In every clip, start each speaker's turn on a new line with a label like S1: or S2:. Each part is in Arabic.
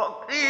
S1: وقيل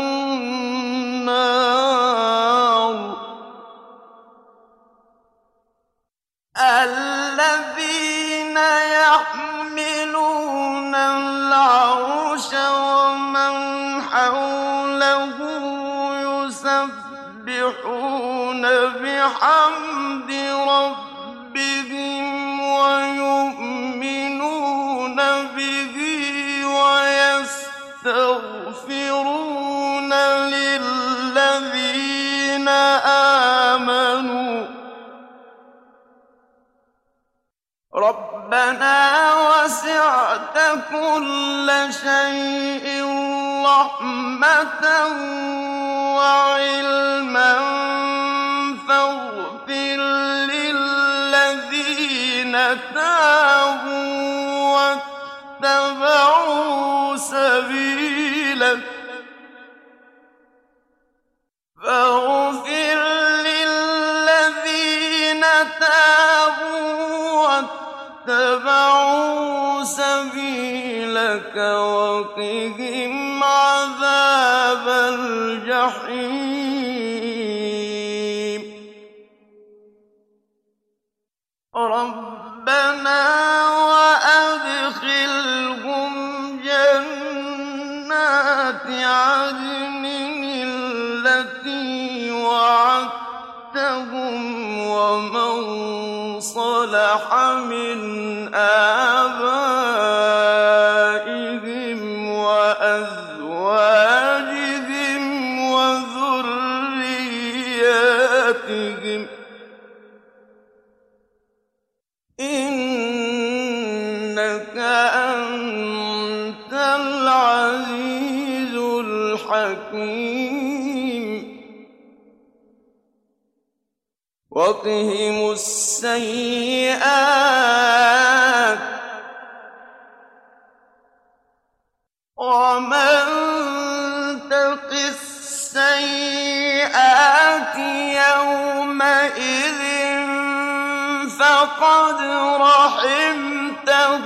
S1: بحمد ربهم ويؤمنون به ويستغفرون للذين آمنوا. ربنا وسعت كل شيء رحمة وعلما فاغفر للذين تابوا واتبعوا سبيلك فاغفر للذين تابوا واتبعوا سبيلك وقهم ربنا وأدخلهم جنات عدن التي وعدتهم ومن صلح من وقهم السيئات ومن تق السيئات يومئذ فقد رحمته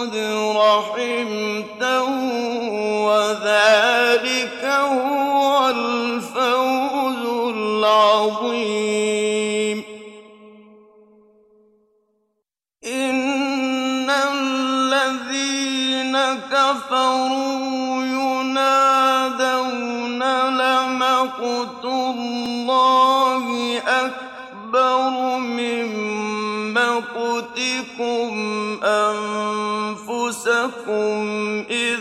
S1: فقد رحمته وذلك هو الفوز العظيم. إن الذين كفروا ينادون لمقت الله أكبر من مقتكم أنفسكم إذ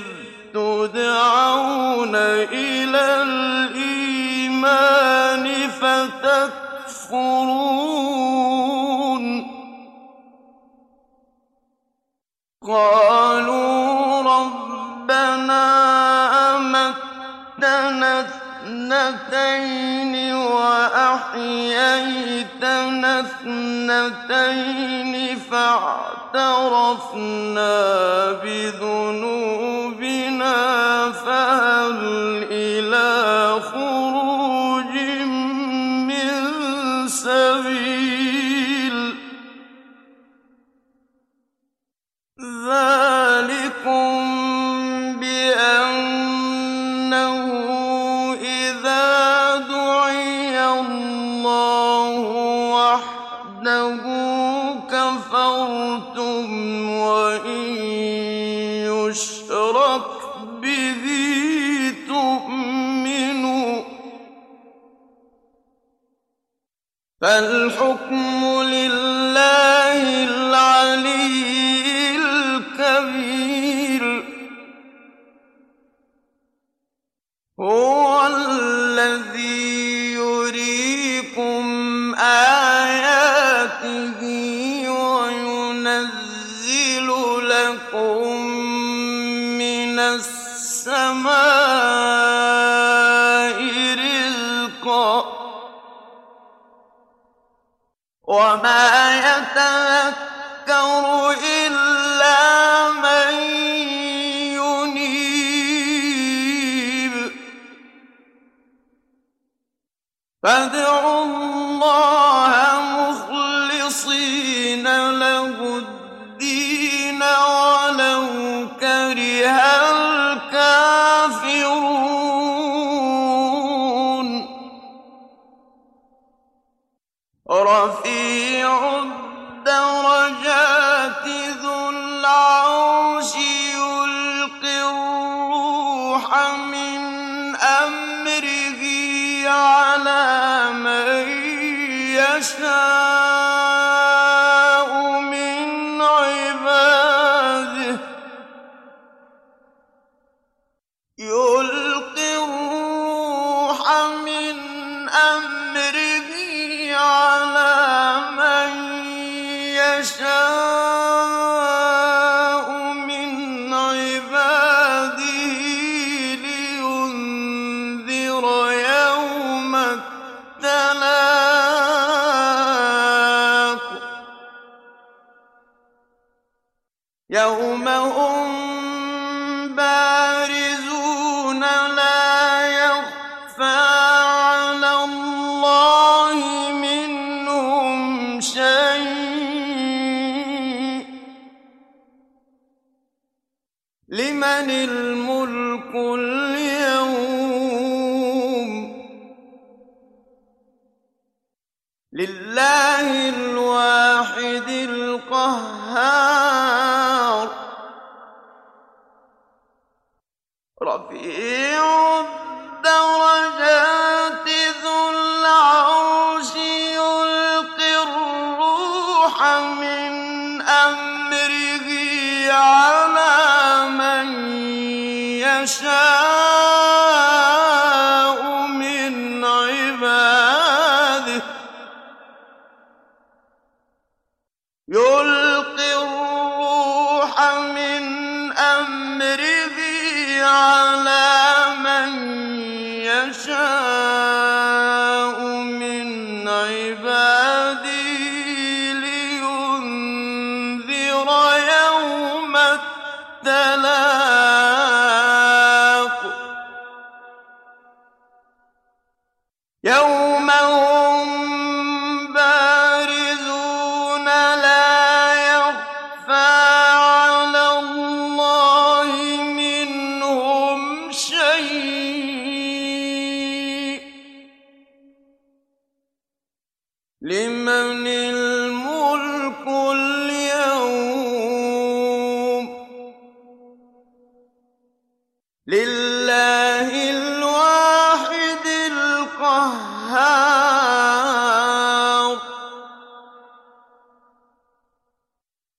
S1: تدعون إلى الإيمان فتكفرون. قالوا ربنا أمتنا اثنتين وأحييتنا اثنتين فاعترفنا بذنوبنا فهل فالحكم لله العلي الكبير. هو الذي يريكم آياته وينزل لكم فادعوا لمن الملك اليوم؟ لله الواحد القهار. رفيع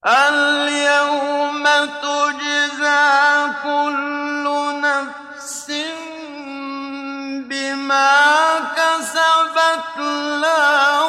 S1: اليوم تجزى كل نفس بما كسبت لا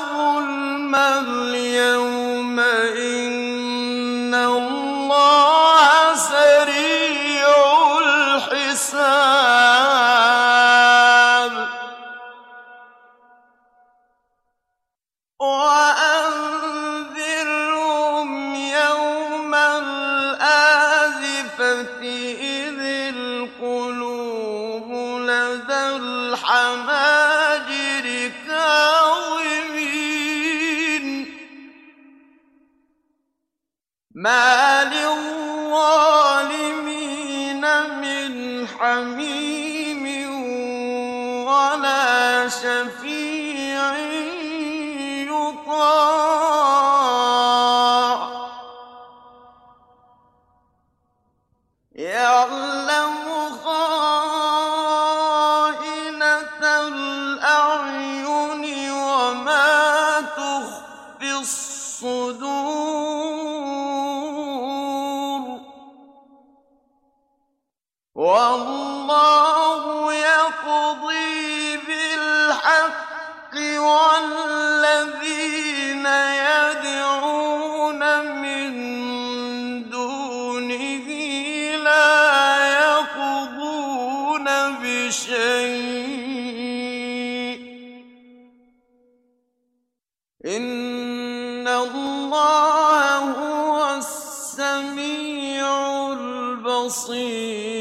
S1: الله هو السميع البصير.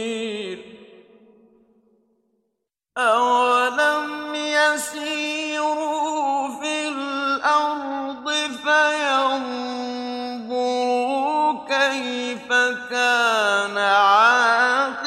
S1: أولم يسيروا في الأرض فينظروا كيف كان عاقبة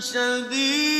S1: شديد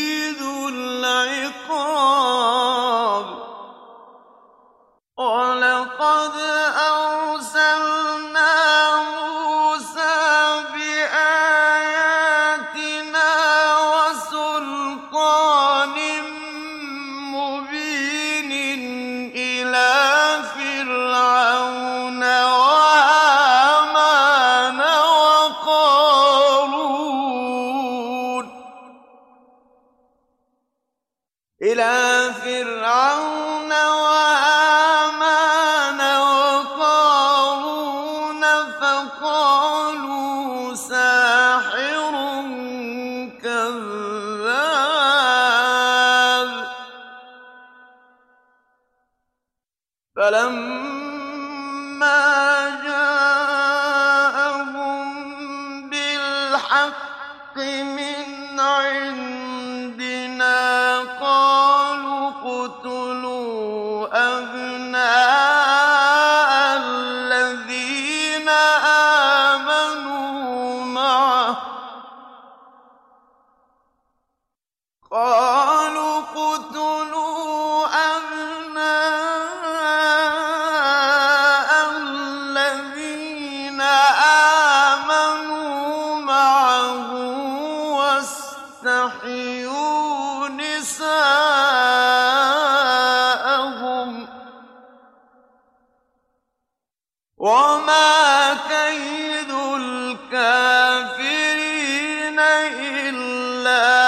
S1: إلا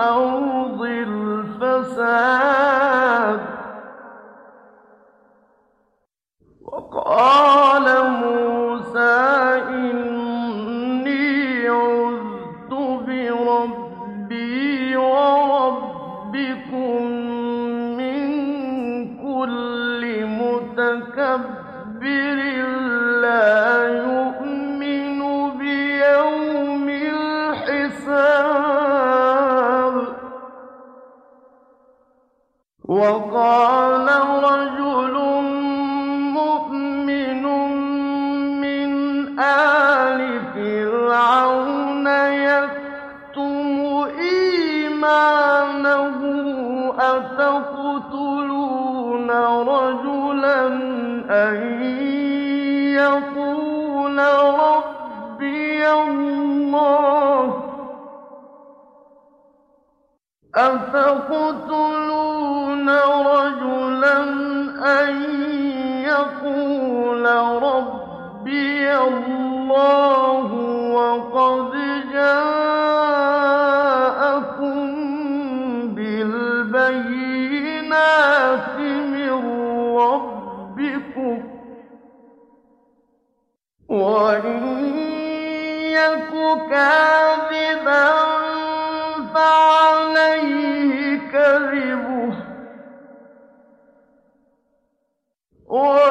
S1: الأرض وقال أفقتلون رجلا أن يقول ربي الله وقد جاءكم بالبينات من ربكم وإن يك كافرا more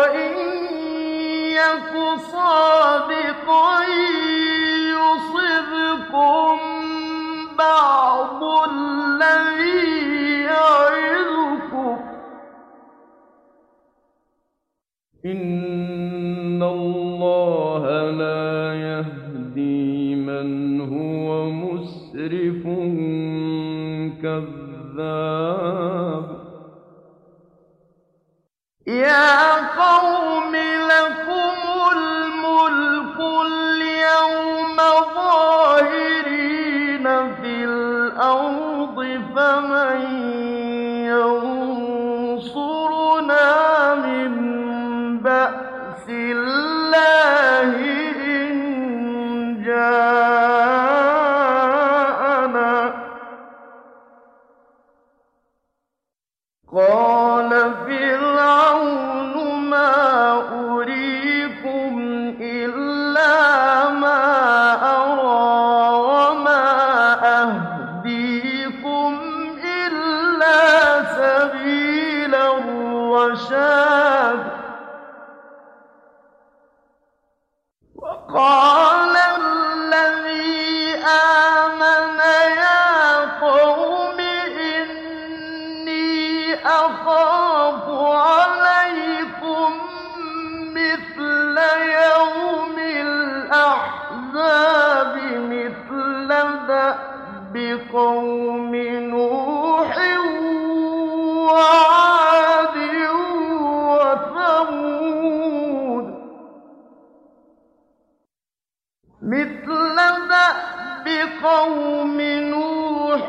S1: قوم نوح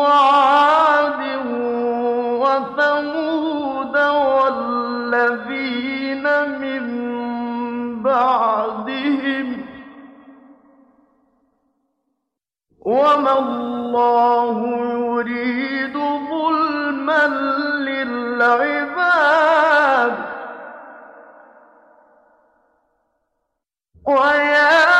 S1: وعاد وثمود والذين من بعدهم وما الله يريد ظلما للعباد. ويا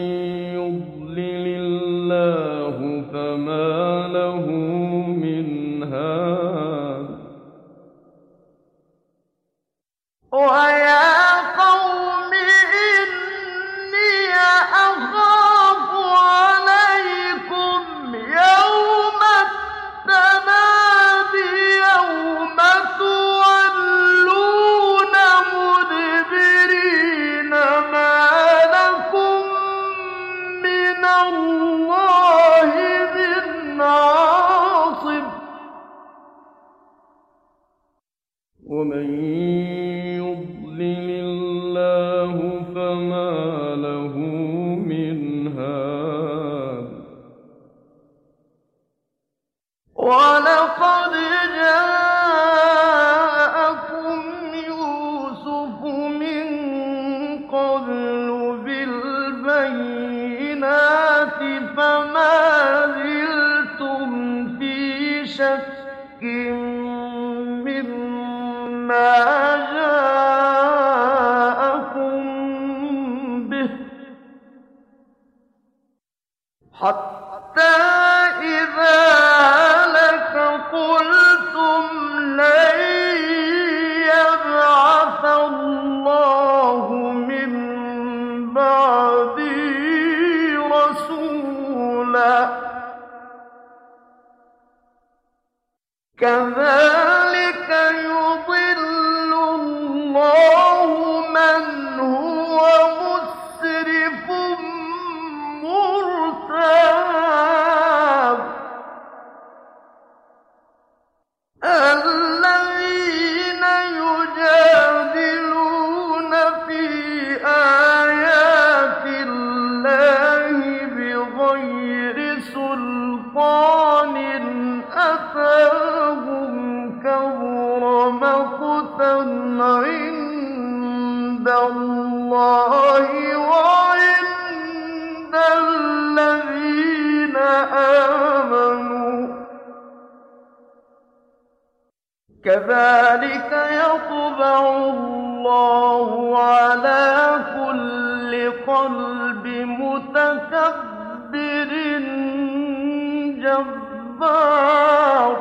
S1: جبار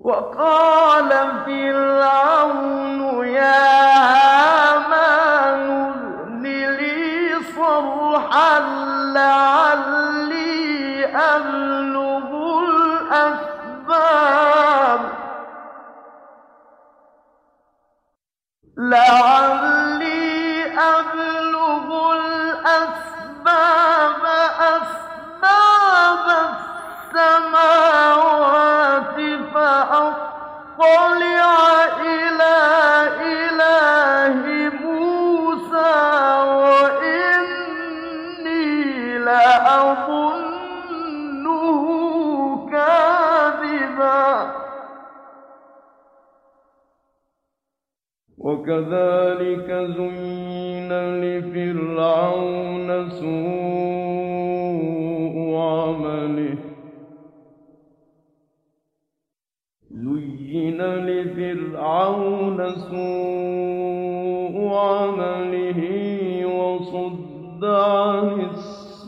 S1: وقال فرعون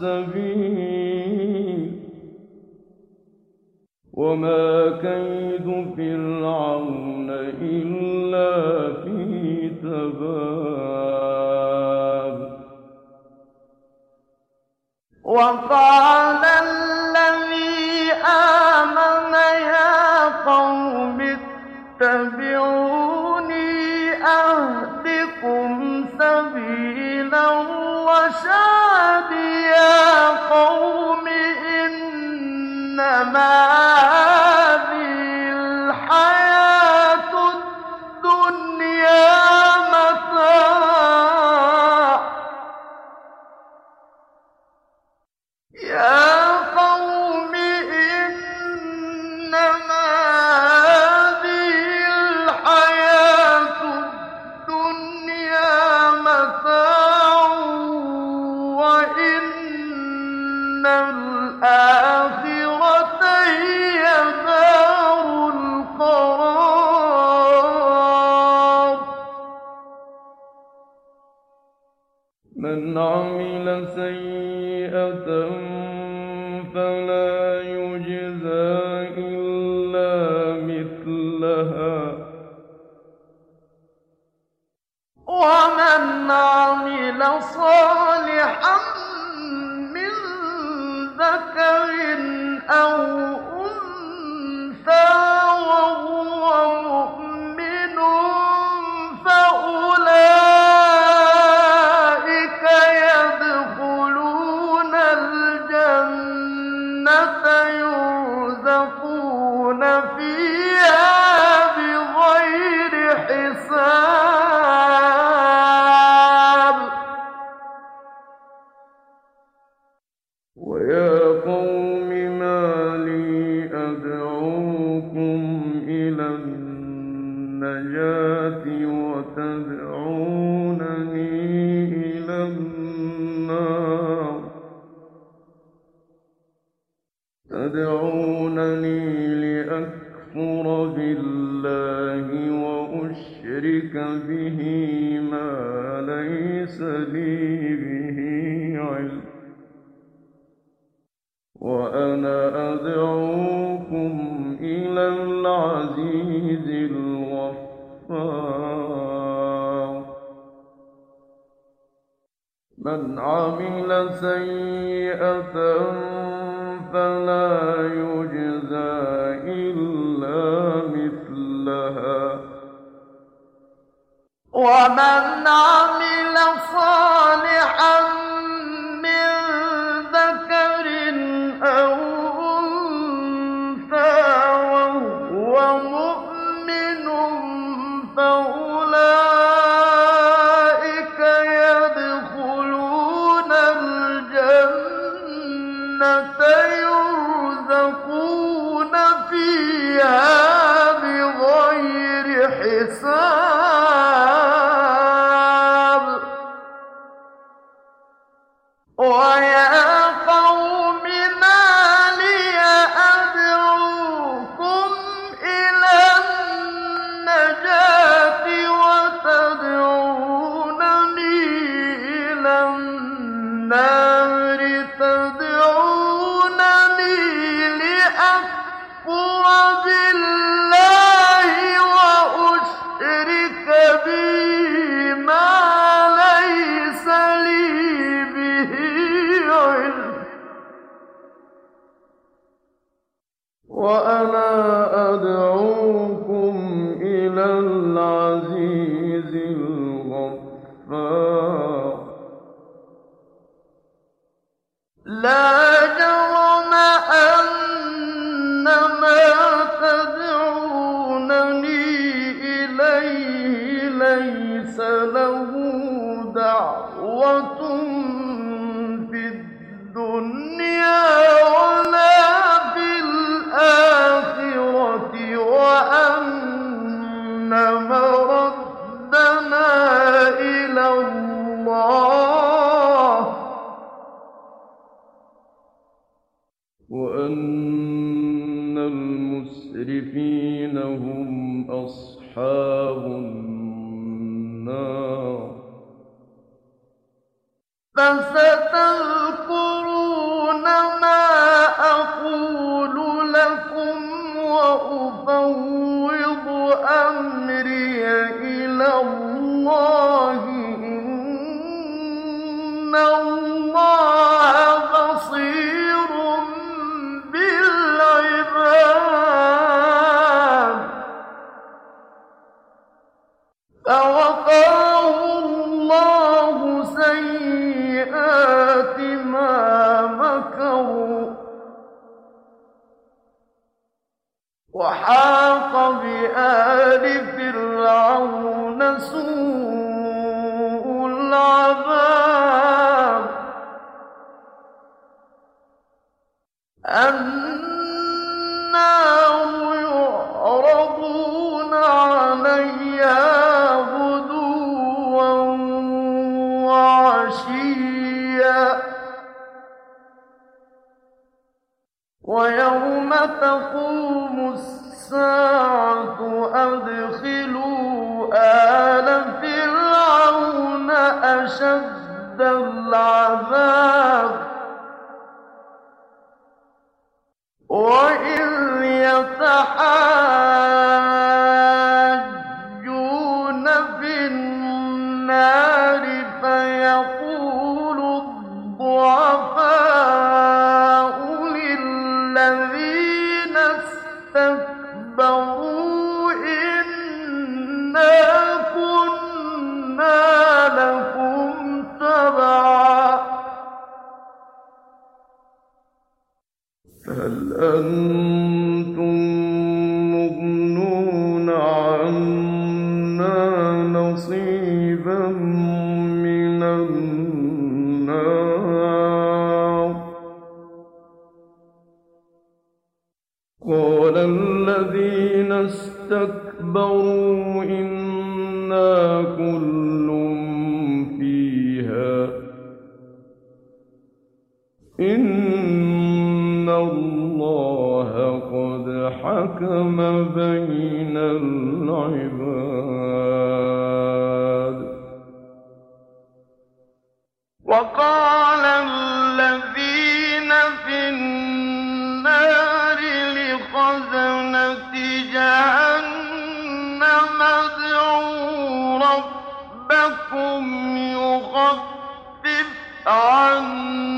S2: السبيل وما كيد وأنا أم
S1: وقال
S2: الذين في النار
S1: لخزنة جهنم ادعوا ربكم يخفف عنا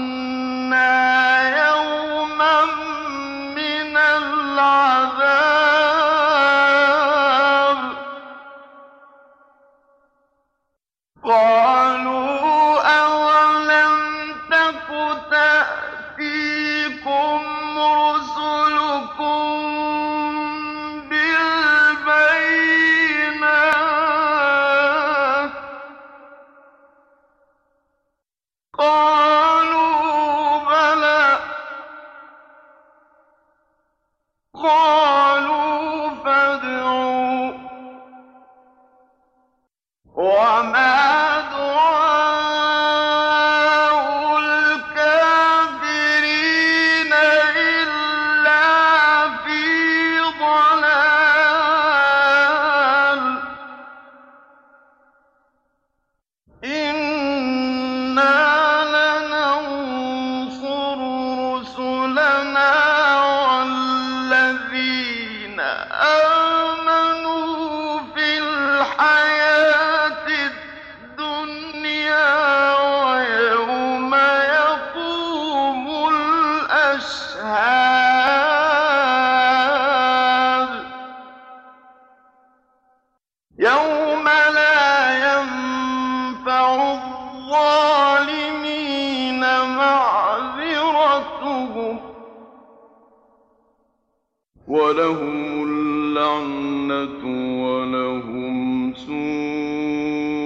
S2: وَلَهُمُ اللَّعْنَةُ وَلَهُمْ سُوءُ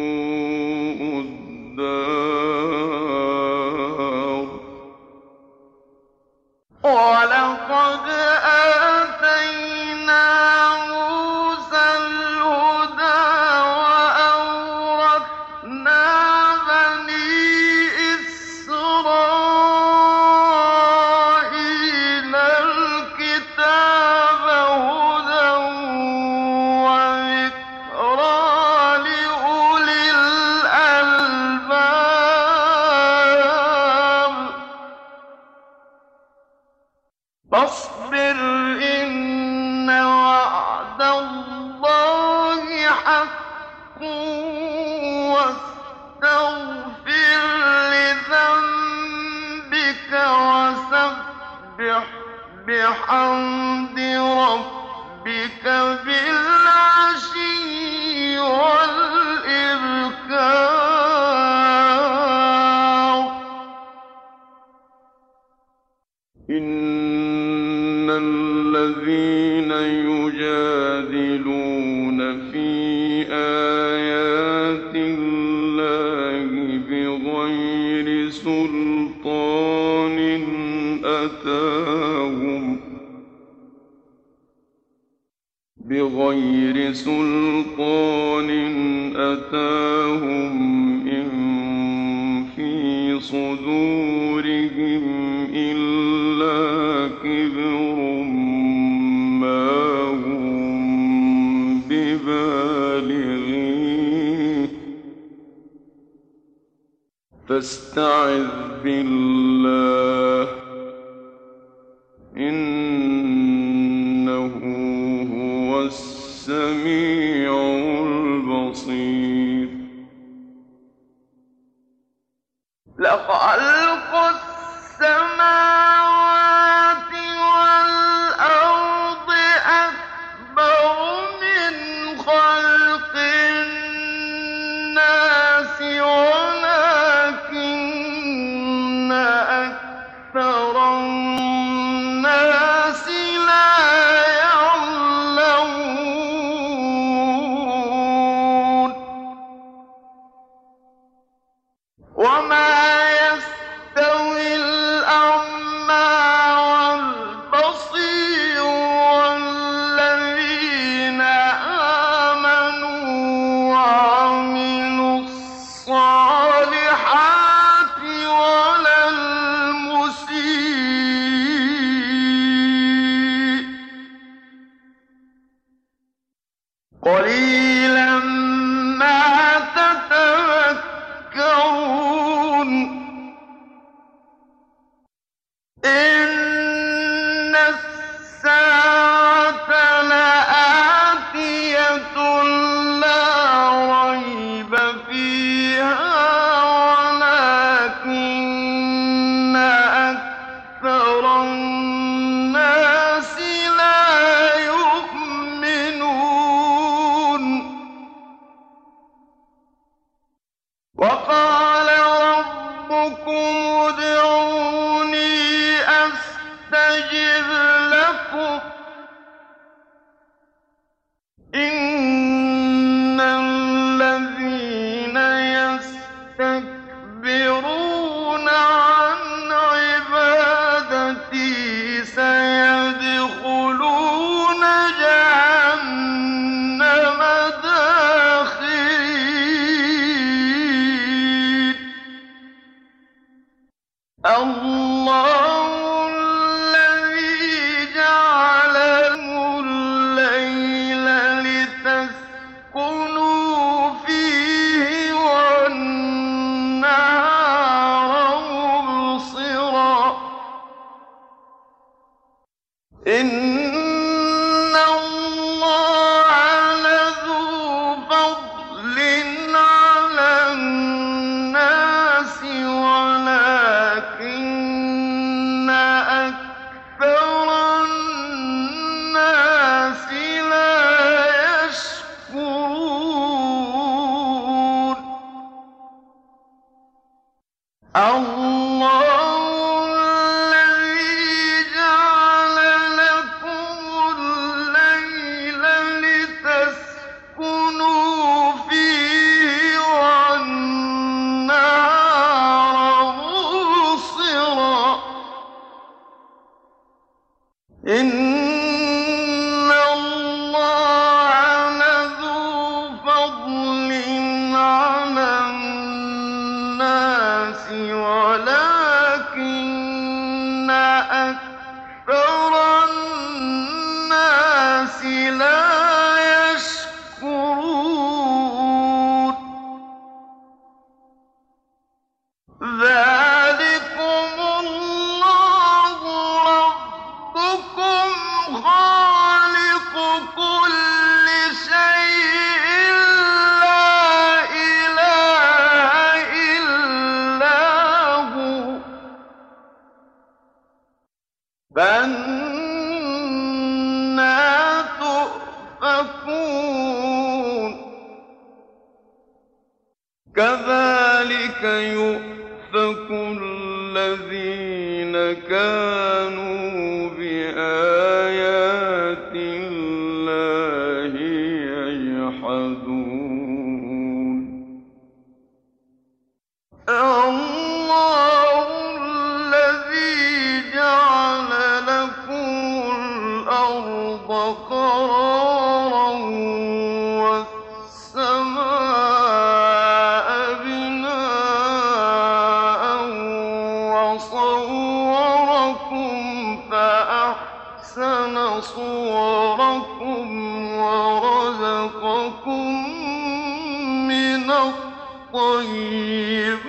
S2: سلطان أتاهم إن في صدورهم إلا كبر ما هم ببالغيه فاستعذ بالله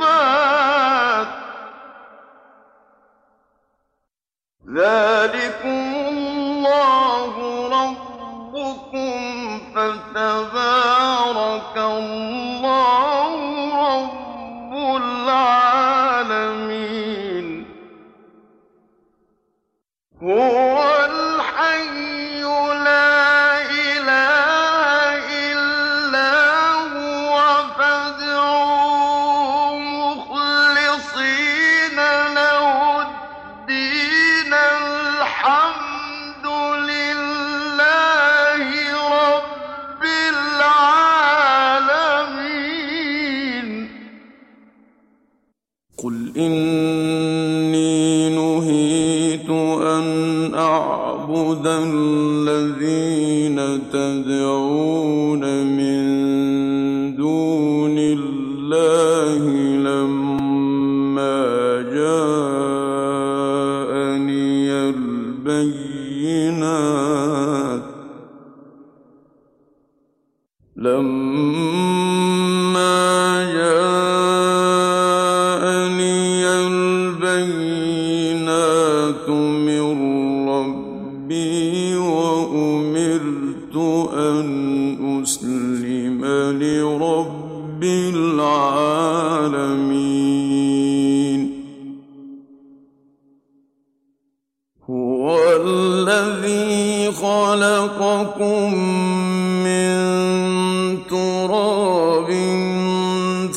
S1: الطيبات ذلكم الله ربكم فتبارك الله رب العالمين. هو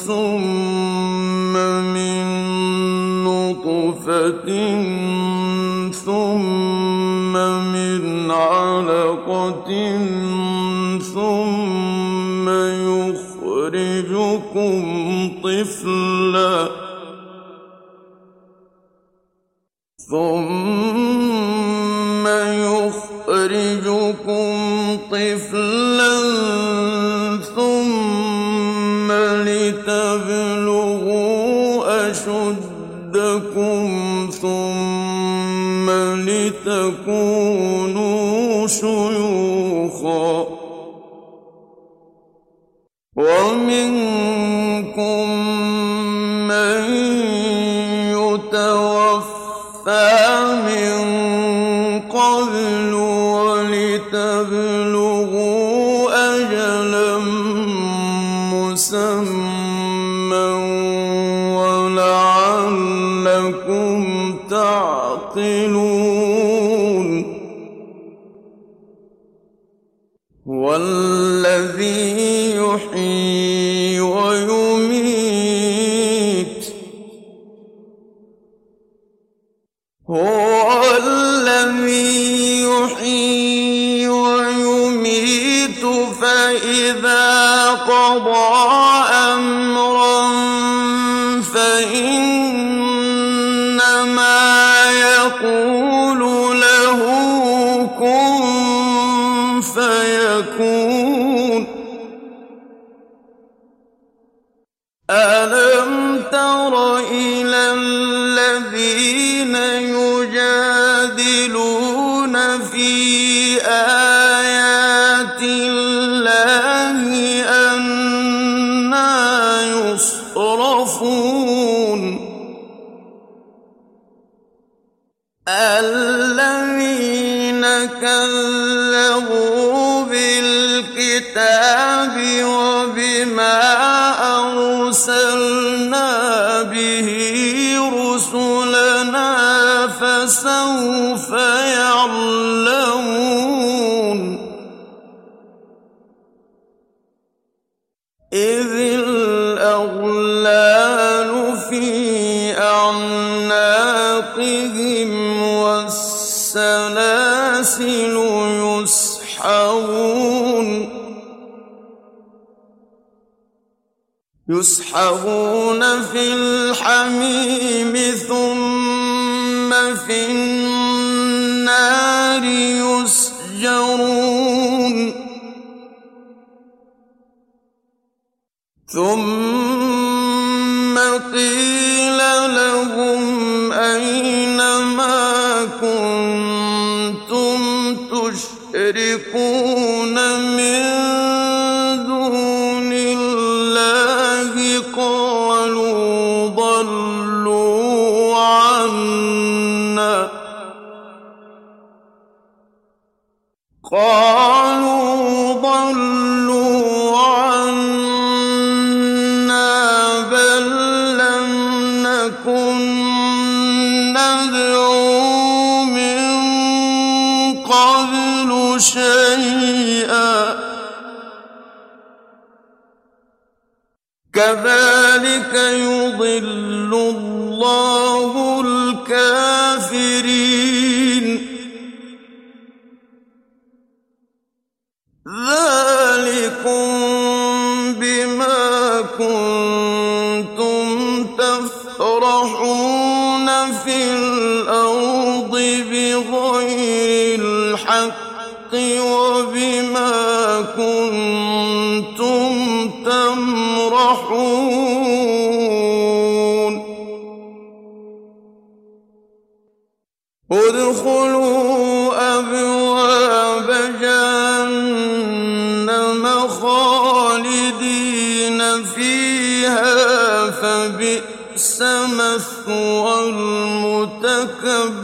S2: ثم من نطفة ثم من علقة ثم يخرجكم طفلا تكون ألم تر إلى يسحبون في الحميم ثم في النار يسجرون. ثم شيء بما كنتم تمرحون. ادخلوا أبواب جهنم خالدين فيها فبئس مثوى المتكبر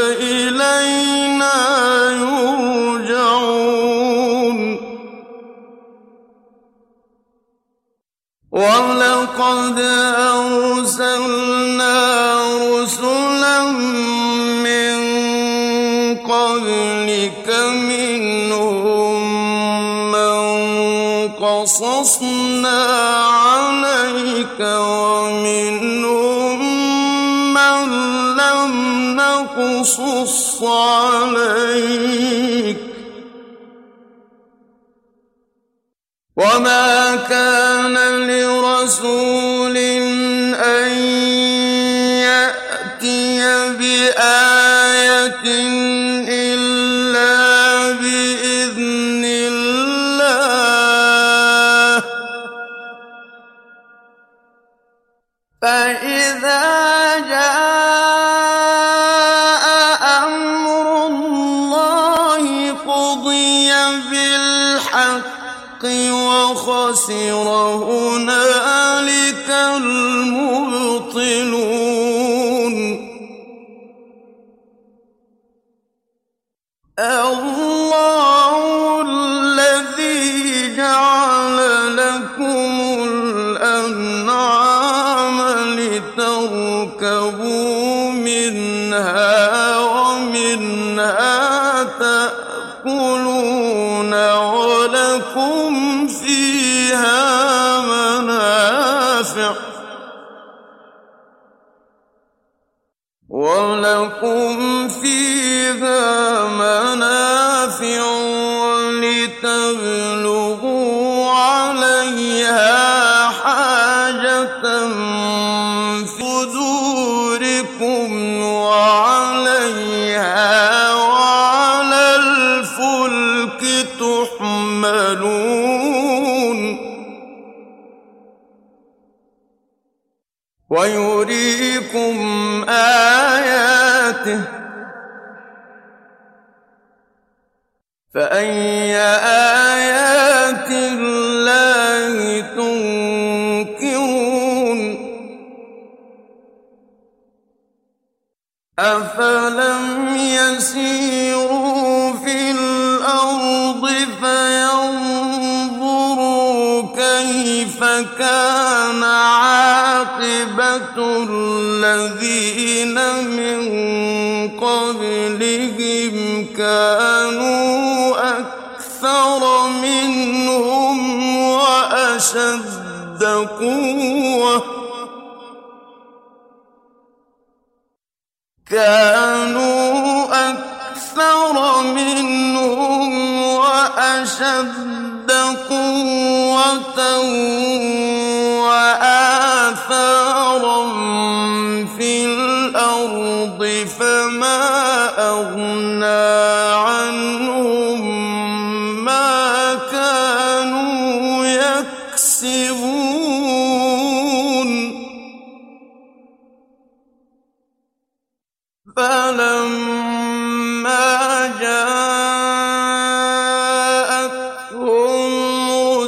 S2: ولقد أرسلنا رسلا من قبلك منهم من قصصنا عليك ومنهم لكم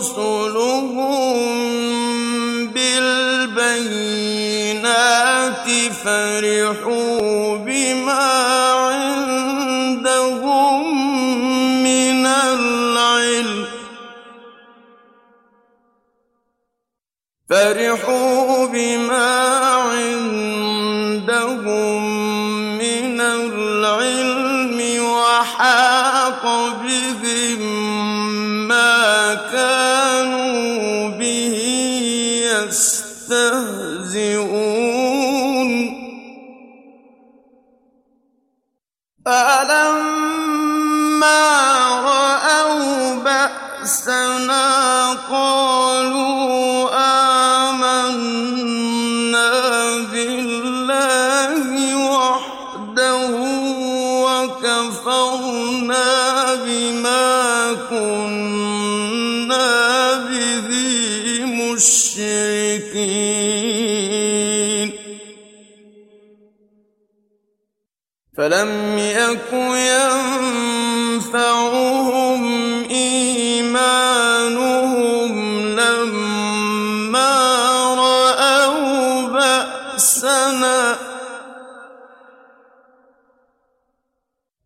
S2: رسلهم بالبينات فرحوا